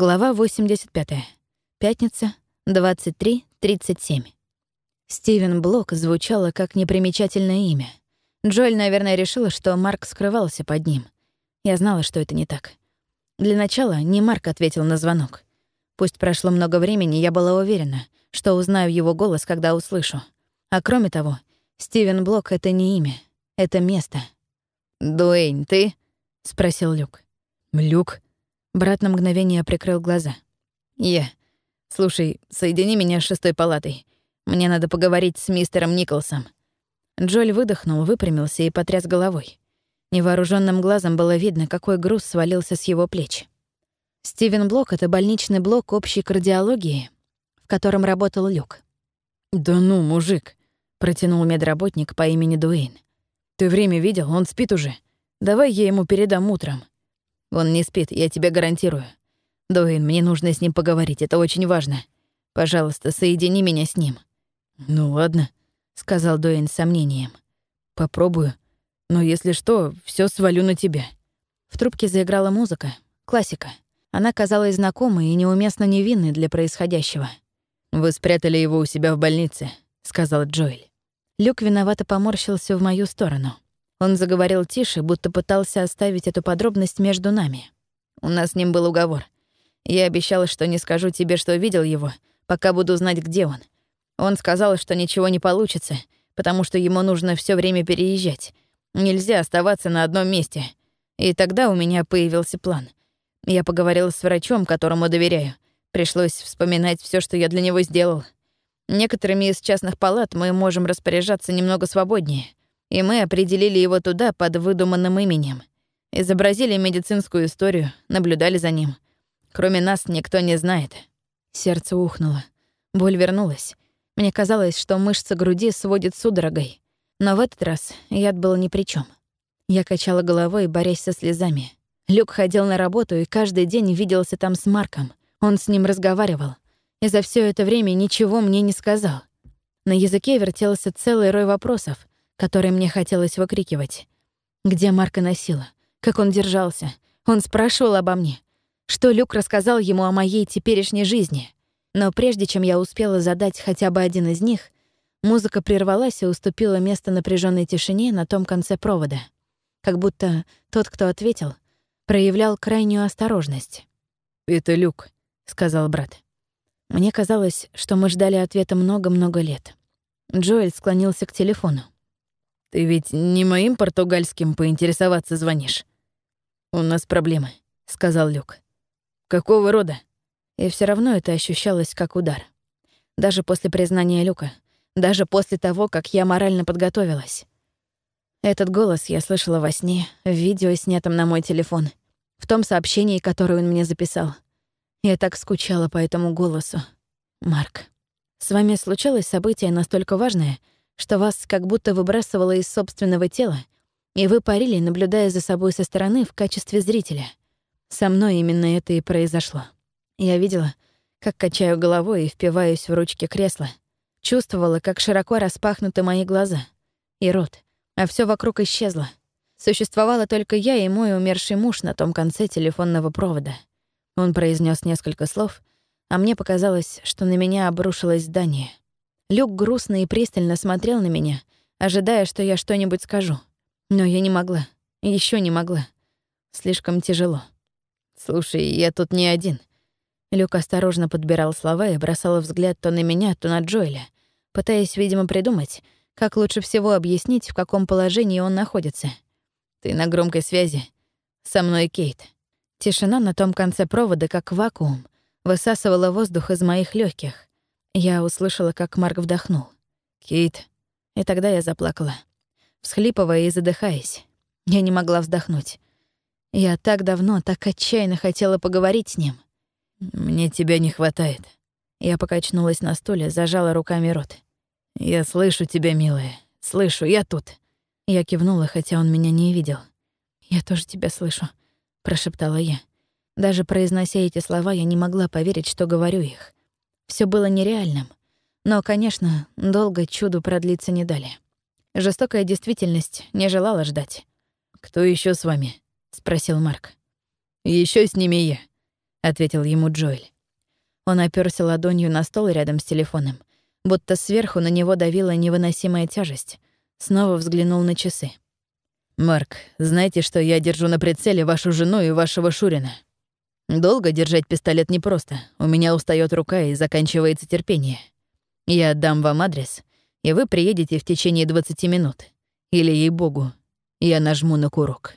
Глава 85. Пятница, 23.37. Стивен Блок звучало как непримечательное имя. Джоэль, наверное, решила, что Марк скрывался под ним. Я знала, что это не так. Для начала не Марк ответил на звонок. Пусть прошло много времени, я была уверена, что узнаю его голос, когда услышу. А кроме того, Стивен Блок — это не имя, это место. «Дуэйн, ты?» — спросил Люк. «Люк?» Брат на мгновение прикрыл глаза. «Я. Слушай, соедини меня с шестой палатой. Мне надо поговорить с мистером Николсом». Джоль выдохнул, выпрямился и потряс головой. Невооруженным глазом было видно, какой груз свалился с его плеч. Стивен Блок — это больничный блок общей кардиологии, в котором работал Люк. «Да ну, мужик!» — протянул медработник по имени Дуэйн. «Ты время видел? Он спит уже. Давай я ему передам утром». Он не спит, я тебе гарантирую. Дуэйн, мне нужно с ним поговорить, это очень важно. Пожалуйста, соедини меня с ним». «Ну ладно», — сказал Дуэйн с сомнением. «Попробую. Но если что, все свалю на тебя». В трубке заиграла музыка. Классика. Она казалась знакомой и неуместно невинной для происходящего. «Вы спрятали его у себя в больнице», — сказал Джоэль. Люк виновато поморщился в мою сторону. Он заговорил тише, будто пытался оставить эту подробность между нами. У нас с ним был уговор. Я обещала, что не скажу тебе, что видел его, пока буду знать, где он. Он сказал, что ничего не получится, потому что ему нужно все время переезжать. Нельзя оставаться на одном месте. И тогда у меня появился план. Я поговорила с врачом, которому доверяю. Пришлось вспоминать все, что я для него сделал. Некоторыми из частных палат мы можем распоряжаться немного свободнее и мы определили его туда под выдуманным именем. Изобразили медицинскую историю, наблюдали за ним. Кроме нас никто не знает. Сердце ухнуло. Боль вернулась. Мне казалось, что мышцы груди сводит судорогой. Но в этот раз яд был ни при чем. Я качала головой, борясь со слезами. Люк ходил на работу и каждый день виделся там с Марком. Он с ним разговаривал. И за все это время ничего мне не сказал. На языке вертелся целый рой вопросов, который мне хотелось выкрикивать. Где Марка носила? Как он держался? Он спрашивал обо мне. Что Люк рассказал ему о моей теперешней жизни? Но прежде чем я успела задать хотя бы один из них, музыка прервалась и уступила место напряженной тишине на том конце провода. Как будто тот, кто ответил, проявлял крайнюю осторожность. «Это Люк», — сказал брат. Мне казалось, что мы ждали ответа много-много лет. Джоэль склонился к телефону. Ты ведь не моим португальским поинтересоваться звонишь. У нас проблемы, сказал Люк. Какого рода? И все равно это ощущалось как удар. Даже после признания Люка, даже после того, как я морально подготовилась. Этот голос я слышала во сне, в видео, снятом на мой телефон, в том сообщении, которое он мне записал. Я так скучала по этому голосу. Марк, с вами случалось событие настолько важное — что вас как будто выбрасывало из собственного тела, и вы парили, наблюдая за собой со стороны в качестве зрителя. Со мной именно это и произошло. Я видела, как качаю головой и впиваюсь в ручки кресла. Чувствовала, как широко распахнуты мои глаза и рот, а все вокруг исчезло. Существовала только я и мой умерший муж на том конце телефонного провода. Он произнес несколько слов, а мне показалось, что на меня обрушилось здание — Люк грустно и пристально смотрел на меня, ожидая, что я что-нибудь скажу. Но я не могла. еще не могла. Слишком тяжело. «Слушай, я тут не один». Люк осторожно подбирал слова и бросал взгляд то на меня, то на Джоэля, пытаясь, видимо, придумать, как лучше всего объяснить, в каком положении он находится. «Ты на громкой связи. Со мной Кейт». Тишина на том конце провода, как вакуум, высасывала воздух из моих легких. Я услышала, как Марк вдохнул. «Кейт». И тогда я заплакала. Всхлипывая и задыхаясь. Я не могла вздохнуть. Я так давно, так отчаянно хотела поговорить с ним. «Мне тебя не хватает». Я покачнулась на стуле, зажала руками рот. «Я слышу тебя, милая. Слышу, я тут». Я кивнула, хотя он меня не видел. «Я тоже тебя слышу», — прошептала я. Даже произнося эти слова, я не могла поверить, что говорю их. Все было нереальным. Но, конечно, долго чуду продлиться не дали. Жестокая действительность не желала ждать. «Кто еще с вами?» — спросил Марк. Еще с ними я. — ответил ему Джоэль. Он оперся ладонью на стол рядом с телефоном, будто сверху на него давила невыносимая тяжесть. Снова взглянул на часы. «Марк, знаете, что я держу на прицеле вашу жену и вашего Шурина? Долго держать пистолет непросто. У меня устает рука и заканчивается терпение. Я отдам вам адрес, и вы приедете в течение 20 минут. Или, ей-богу, я нажму на курок».